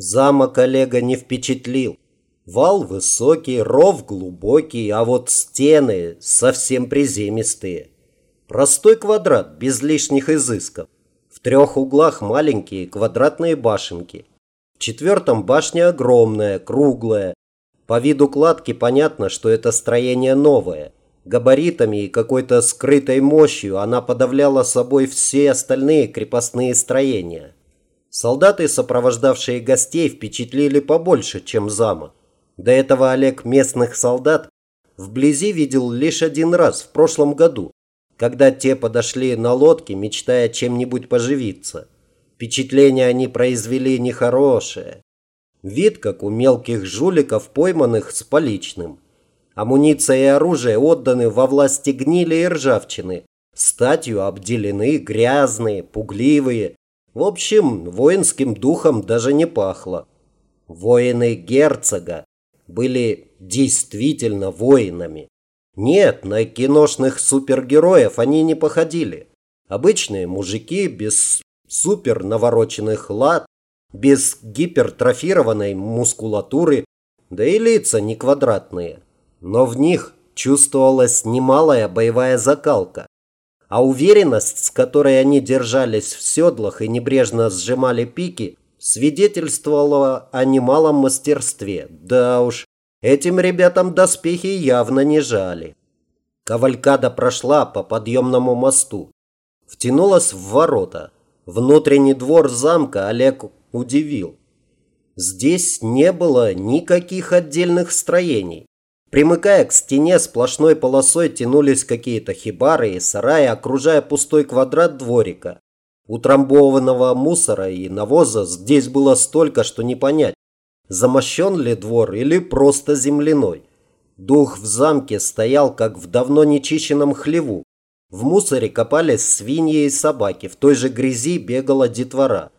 Замок Олега не впечатлил. Вал высокий, ров глубокий, а вот стены совсем приземистые. Простой квадрат, без лишних изысков. В трех углах маленькие квадратные башенки. В четвертом башня огромная, круглая. По виду кладки понятно, что это строение новое. Габаритами и какой-то скрытой мощью она подавляла собой все остальные крепостные строения. Солдаты, сопровождавшие гостей, впечатлили побольше, чем замок. До этого Олег местных солдат вблизи видел лишь один раз в прошлом году, когда те подошли на лодке, мечтая чем-нибудь поживиться. Впечатление они произвели нехорошее. Вид, как у мелких жуликов, пойманных с поличным. Амуниция и оружие отданы во власти гнили и ржавчины. Статью обделены, грязные, пугливые, в общем, воинским духом даже не пахло. Воины герцога были действительно воинами. Нет, на киношных супергероев они не походили. Обычные мужики без супер навороченных лад, без гипертрофированной мускулатуры, да и лица не квадратные. Но в них чувствовалась немалая боевая закалка а уверенность, с которой они держались в седлах и небрежно сжимали пики, свидетельствовала о немалом мастерстве. Да уж, этим ребятам доспехи явно не жали. Кавалькада прошла по подъемному мосту. Втянулась в ворота. Внутренний двор замка Олег удивил. Здесь не было никаких отдельных строений. Примыкая к стене, сплошной полосой тянулись какие-то хибары и сараи, окружая пустой квадрат дворика. Утрамбованного мусора и навоза здесь было столько, что не понять, замощен ли двор или просто земляной. Дух в замке стоял, как в давно нечищенном хлеву. В мусоре копались свиньи и собаки, в той же грязи бегала детвора.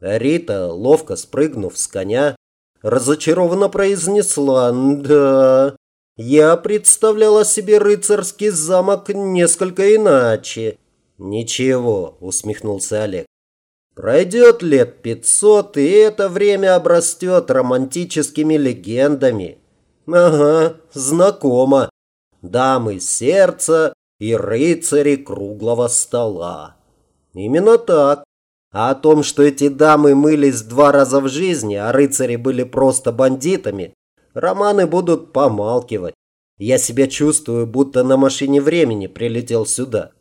Рита, ловко спрыгнув с коня, разочарованно произнесла «Да, я представляла себе рыцарский замок несколько иначе. Ничего, усмехнулся Олег. Пройдет лет пятьсот, и это время обрастет романтическими легендами. Ага, знакомо. Дамы сердца и рыцари круглого стола. Именно так. А о том, что эти дамы мылись два раза в жизни, а рыцари были просто бандитами, романы будут помалкивать. Я себя чувствую, будто на машине времени прилетел сюда.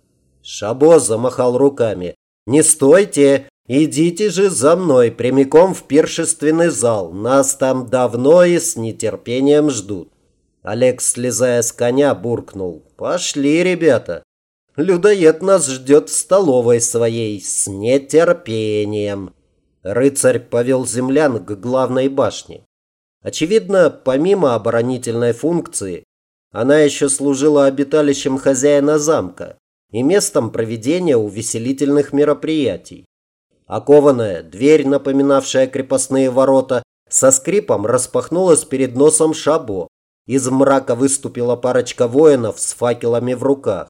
Шабо замахал руками. «Не стойте! Идите же за мной, прямиком в пиршественный зал. Нас там давно и с нетерпением ждут». Олег, слезая с коня, буркнул. «Пошли, ребята. Людоед нас ждет в столовой своей с нетерпением». Рыцарь повел землян к главной башне. Очевидно, помимо оборонительной функции, она еще служила обиталищем хозяина замка и местом проведения увеселительных мероприятий. Окованная дверь, напоминавшая крепостные ворота, со скрипом распахнулась перед носом Шабо. Из мрака выступила парочка воинов с факелами в руках.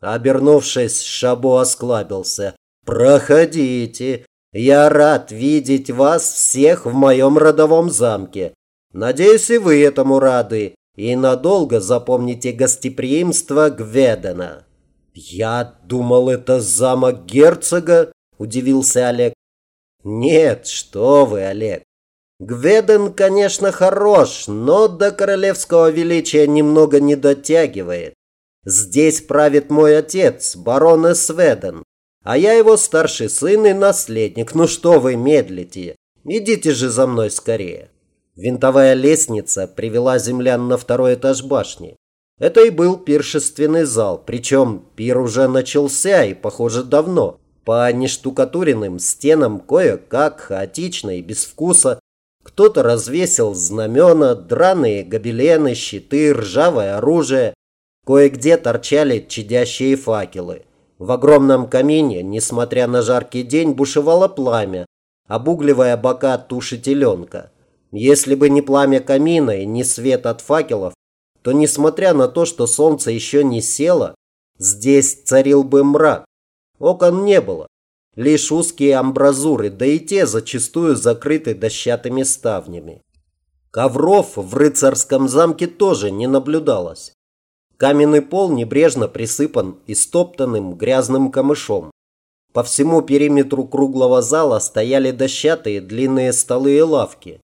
Обернувшись, Шабо осклабился. «Проходите. Я рад видеть вас всех в моем родовом замке. Надеюсь, и вы этому рады, и надолго запомните гостеприимство Гведена». «Я думал, это замок герцога», – удивился Олег. «Нет, что вы, Олег. Гведен, конечно, хорош, но до королевского величия немного не дотягивает. Здесь правит мой отец, барон Эсведен, а я его старший сын и наследник. Ну что вы медлите? Идите же за мной скорее». Винтовая лестница привела землян на второй этаж башни. Это и был пиршественный зал, причем пир уже начался и, похоже, давно. По нештукатуренным стенам кое-как, хаотично и без вкуса, кто-то развесил знамена, драные гобелены, щиты, ржавое оружие. Кое-где торчали чадящие факелы. В огромном камине, несмотря на жаркий день, бушевало пламя, обугливая бока туши теленка. Если бы не пламя камина и не свет от факелов, то, несмотря на то, что солнце еще не село, здесь царил бы мрак. Окон не было. Лишь узкие амбразуры, да и те зачастую закрыты дощатыми ставнями. Ковров в рыцарском замке тоже не наблюдалось. Каменный пол небрежно присыпан истоптанным грязным камышом. По всему периметру круглого зала стояли дощатые длинные столы и лавки.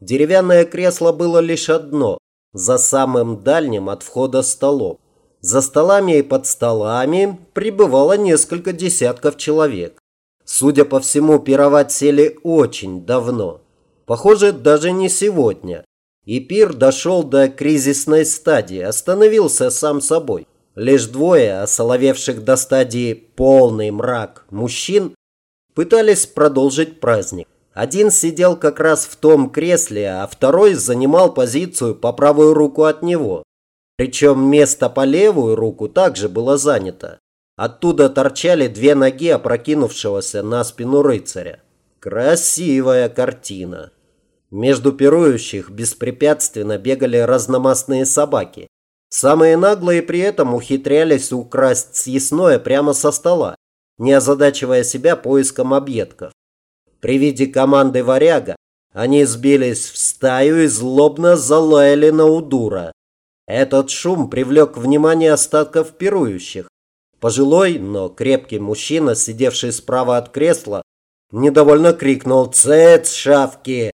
Деревянное кресло было лишь одно, за самым дальним от входа столом. За столами и под столами пребывало несколько десятков человек. Судя по всему, пировать сели очень давно. Похоже, даже не сегодня. И пир дошел до кризисной стадии, остановился сам собой. Лишь двое, осоловевших до стадии «полный мрак» мужчин, пытались продолжить праздник. Один сидел как раз в том кресле, а второй занимал позицию по правую руку от него. Причем место по левую руку также было занято. Оттуда торчали две ноги опрокинувшегося на спину рыцаря. Красивая картина. Между пирующих беспрепятственно бегали разномастные собаки. Самые наглые при этом ухитрялись украсть съестное прямо со стола, не озадачивая себя поиском объедков. При виде команды варяга они сбились в стаю и злобно залаяли на удура. Этот шум привлек внимание остатков пирующих. Пожилой, но крепкий мужчина, сидевший справа от кресла, недовольно крикнул «Цец, шавки!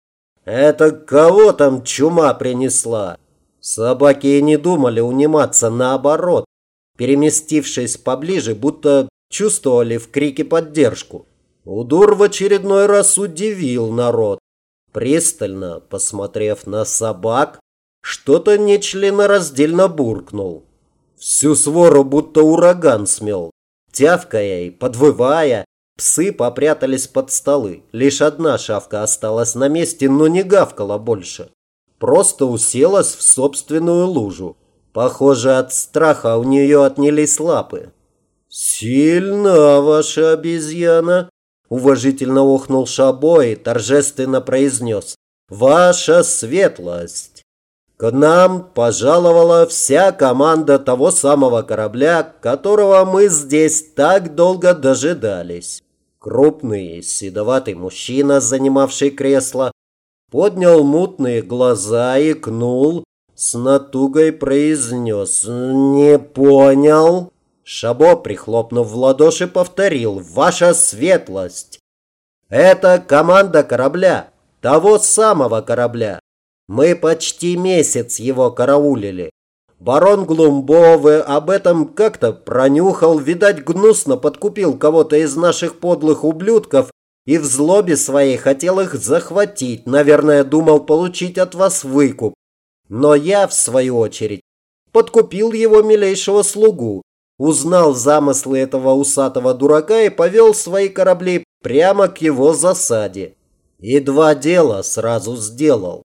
Это кого там чума принесла?» Собаки и не думали униматься, наоборот, переместившись поближе, будто чувствовали в крике поддержку. Удур в очередной раз удивил народ. Пристально посмотрев на собак, что-то нечленораздельно буркнул. Всю свору будто ураган смел. Тявкая и подвывая, псы попрятались под столы. Лишь одна шавка осталась на месте, но не гавкала больше. Просто уселась в собственную лужу. Похоже, от страха у нее отнялись лапы. «Сильна ваша обезьяна!» Уважительно охнул Шабо и торжественно произнес. «Ваша светлость!» К нам пожаловала вся команда того самого корабля, которого мы здесь так долго дожидались. Крупный, седоватый мужчина, занимавший кресло, поднял мутные глаза и кнул, с натугой произнес «Не понял». Шабо, прихлопнув в ладоши, повторил «Ваша светлость». «Это команда корабля, того самого корабля. Мы почти месяц его караулили. Барон Глумбовы об этом как-то пронюхал, видать, гнусно подкупил кого-то из наших подлых ублюдков и в злобе своей хотел их захватить. Наверное, думал получить от вас выкуп. Но я, в свою очередь, подкупил его милейшего слугу, узнал замыслы этого усатого дурака и повел свои корабли прямо к его засаде. И два дела сразу сделал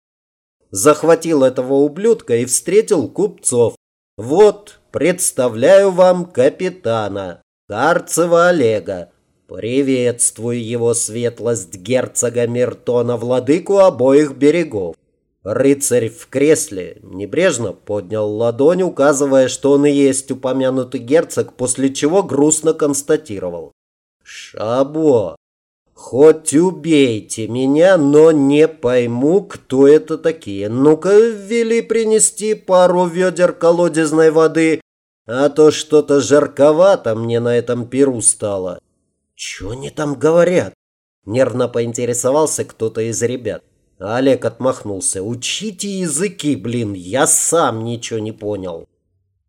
захватил этого ублюдка и встретил купцов. Вот, представляю вам капитана, Карцева Олега. Приветствую его светлость герцога Мертона, владыку обоих берегов. Рыцарь в кресле небрежно поднял ладонь, указывая, что он и есть упомянутый герцог, после чего грустно констатировал. «Шабо, Хоть убейте меня, но не пойму, кто это такие. Ну-ка, вели принести пару ведер колодезной воды, а то что-то жарковато мне на этом перу стало. Чего они там говорят? Нервно поинтересовался кто-то из ребят. Олег отмахнулся. «Учите языки, блин, я сам ничего не понял».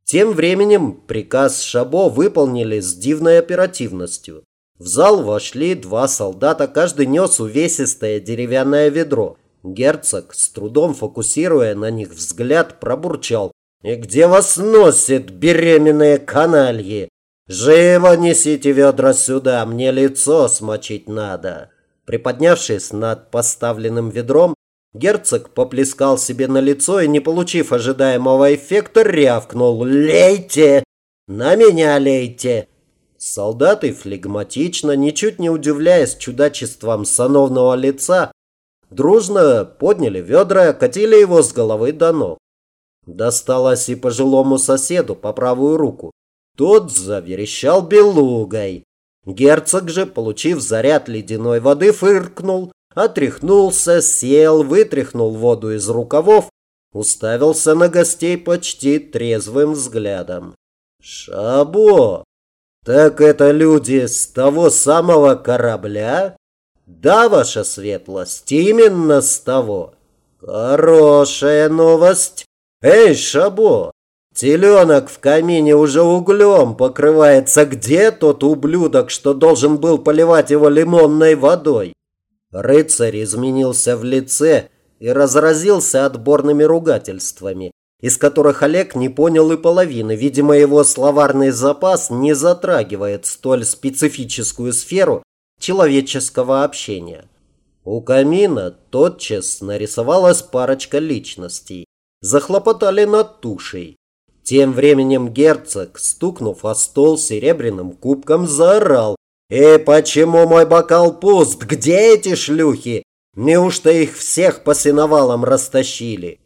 Тем временем приказ Шабо выполнили с дивной оперативностью. В зал вошли два солдата, каждый нес увесистое деревянное ведро. Герцог, с трудом фокусируя на них взгляд, пробурчал. «И где вас носит, беременные канальи? Живо несите ведра сюда, мне лицо смочить надо!» Приподнявшись над поставленным ведром, герцог поплескал себе на лицо и, не получив ожидаемого эффекта, рявкнул «Лейте! На меня лейте!» Солдаты флегматично, ничуть не удивляясь чудачествам сановного лица, дружно подняли ведра, катили его с головы до ног. Досталось и пожилому соседу по правую руку. Тот заверещал белугой. Герцог же, получив заряд ледяной воды, фыркнул, отряхнулся, сел, вытряхнул воду из рукавов, уставился на гостей почти трезвым взглядом. «Шабо! Так это люди с того самого корабля?» «Да, ваша светлость, именно с того». «Хорошая новость. Эй, Шабо, Теленок в камине уже углем покрывается. Где тот ублюдок, что должен был поливать его лимонной водой? Рыцарь изменился в лице и разразился отборными ругательствами, из которых Олег не понял и половины. Видимо, его словарный запас не затрагивает столь специфическую сферу человеческого общения. У камина тотчас нарисовалась парочка личностей. Захлопотали над тушей. Тем временем герцог, стукнув о стол серебряным кубком, заорал. «И почему мой бокал пуст? Где эти шлюхи? Неужто их всех по сеновалам растащили?»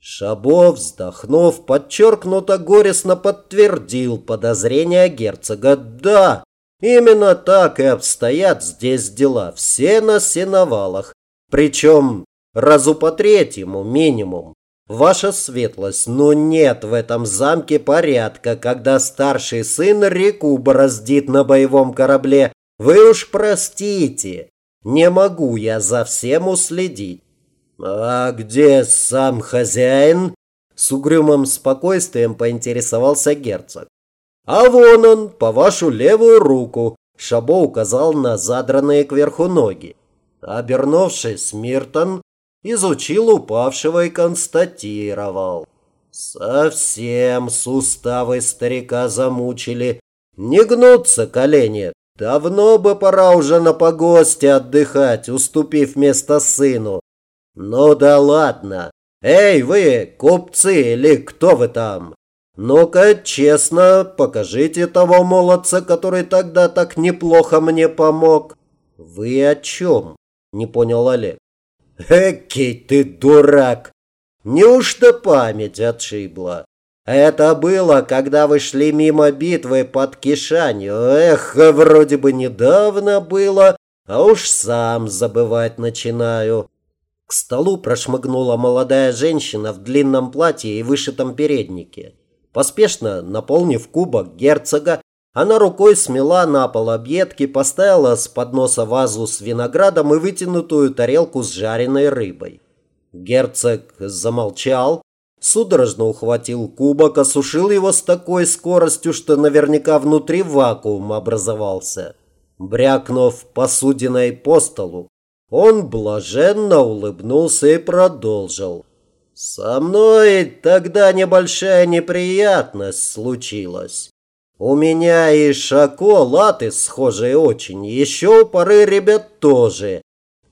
Шабо, вздохнув, подчеркнуто горестно подтвердил подозрения герцога. «Да, именно так и обстоят здесь дела. Все на сеновалах. Причем разу по третьему минимум. Ваша светлость, но нет в этом замке порядка, когда старший сын реку бороздит на боевом корабле. Вы уж простите, не могу я за всем уследить. А где сам хозяин? С угрюмым спокойствием поинтересовался герцог. А вон он, по вашу левую руку, Шабо указал на задранные кверху ноги. Обернувшись, Миртон изучил упавшего и констатировал. Совсем суставы старика замучили. Не гнутся колени. Давно бы пора уже на погосте отдыхать, уступив место сыну. Ну да ладно. Эй, вы, купцы или кто вы там? Ну-ка, честно, покажите того молодца, который тогда так неплохо мне помог. Вы о чем? Не понял Олег. Экий ты дурак! Неужто память отшибла? Это было, когда вы шли мимо битвы под Кишанью. Эх, вроде бы недавно было, а уж сам забывать начинаю. К столу прошмыгнула молодая женщина в длинном платье и вышитом переднике. Поспешно наполнив кубок герцога, она рукой смела на пол объедки, поставила с подноса вазу с виноградом и вытянутую тарелку с жареной рыбой. Герцог замолчал, судорожно ухватил кубок, осушил его с такой скоростью, что наверняка внутри вакуум образовался. Брякнув посудиной по столу, он блаженно улыбнулся и продолжил. «Со мной тогда небольшая неприятность случилась. У меня и Шако латы схожие очень, еще у пары ребят тоже.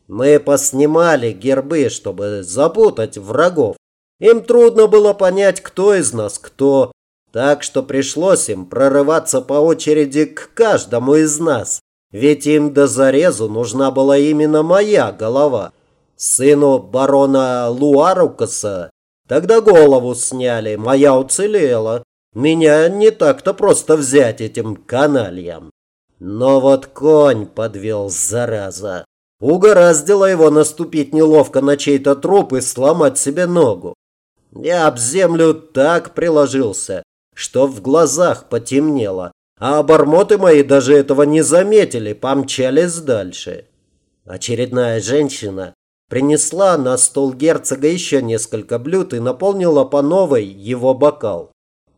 Мы поснимали гербы, чтобы запутать врагов. Им трудно было понять, кто из нас кто, так что пришлось им прорываться по очереди к каждому из нас, ведь им до зарезу нужна была именно моя голова. Сыну барона Луарукаса тогда голову сняли, моя уцелела. Меня не так-то просто взять этим канальям. Но вот конь подвел, зараза. Угораздило его наступить неловко на чей-то труп и сломать себе ногу. Я об землю так приложился, что в глазах потемнело, а обормоты мои даже этого не заметили, помчались дальше. Очередная женщина принесла на стол герцога еще несколько блюд и наполнила по новой его бокал.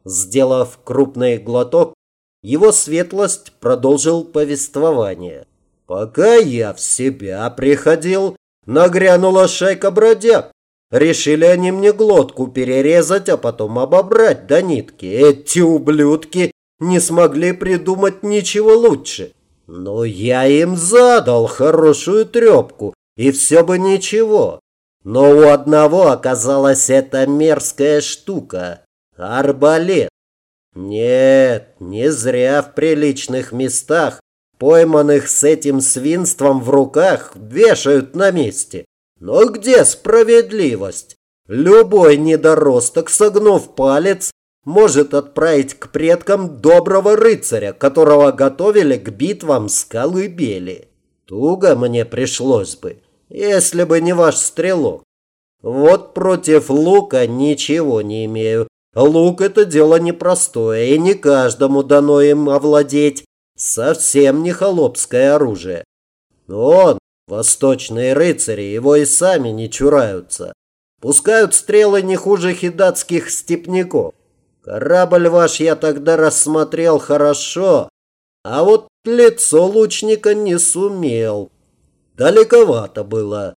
Сделав крупный глоток, его светлость продолжил повествование. «Пока я в себя приходил, нагрянула шайка бродяг. Решили они мне глотку перерезать, а потом обобрать до нитки. Эти ублюдки не смогли придумать ничего лучше. Но я им задал хорошую трепку, и все бы ничего. Но у одного оказалась эта мерзкая штука. Арбалет. Нет, не зря в приличных местах, пойманных с этим свинством в руках, вешают на месте. Но где справедливость? Любой недоросток, согнув палец, может отправить к предкам доброго рыцаря, которого готовили к битвам с колыбели. Туго мне пришлось бы, если бы не ваш стрелок. Вот против лука ничего не имею. Лук – это дело непростое, и не каждому дано им овладеть. Совсем не холопское оружие. Он, восточные рыцари, его и сами не чураются. Пускают стрелы не хуже хидатских степняков. Корабль ваш я тогда рассмотрел хорошо, а вот лицо лучника не сумел. Далековато было.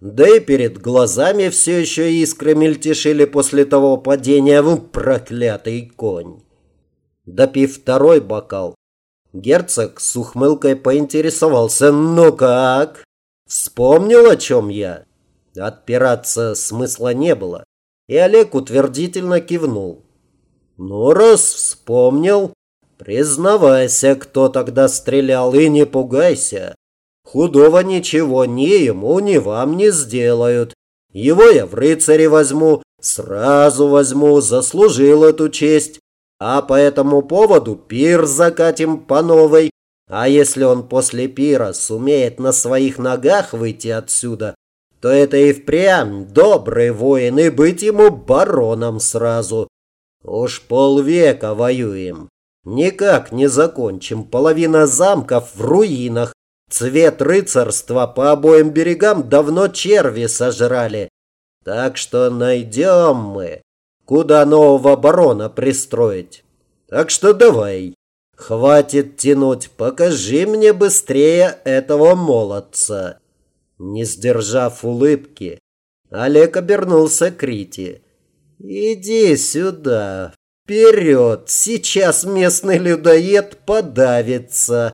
Да и перед глазами все еще искры мельтешили после того падения в проклятый конь. Допив второй бокал, герцог с ухмылкой поинтересовался «Ну как? Вспомнил, о чем я?» Отпираться смысла не было, и Олег утвердительно кивнул. «Ну, раз вспомнил, признавайся, кто тогда стрелял, и не пугайся. Худого ничего ни ему, ни вам не сделают. Его я в рыцаре возьму, сразу возьму, заслужил эту честь. А по этому поводу пир закатим по новой. А если он после пира сумеет на своих ногах выйти отсюда, то это и впрямь добрый воин, и быть ему бароном сразу. Уж полвека воюем. Никак не закончим. Половина замков в руинах. Цвет рыцарства по обоим берегам давно черви сожрали. Так что найдем мы, куда нового барона пристроить. Так что давай, хватит тянуть, покажи мне быстрее этого молодца. Не сдержав улыбки, Олег обернулся к Рите. «Иди сюда, вперед, сейчас местный людоед подавится».